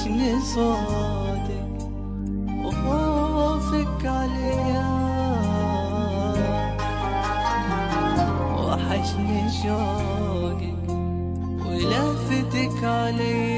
وحشني صوتك وخوفك عليا وحشني شوقك ولفتك عليا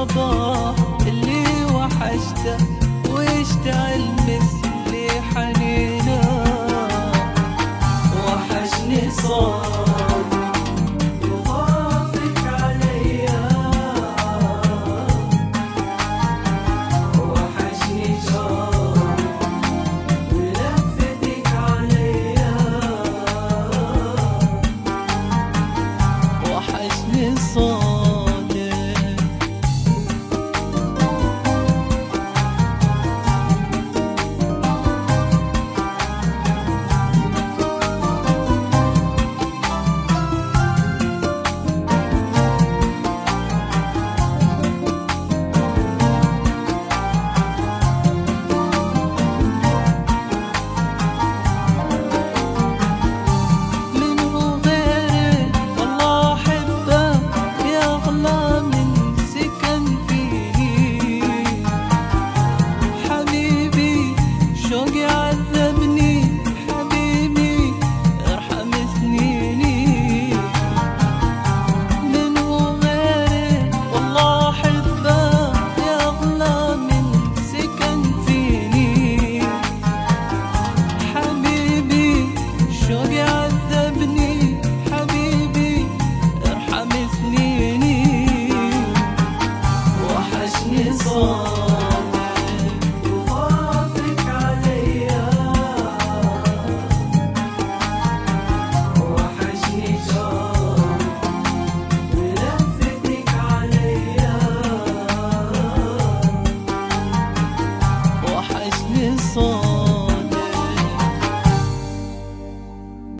الصباح اللي وحشته ويشتعل مثلي حنينه. وحشني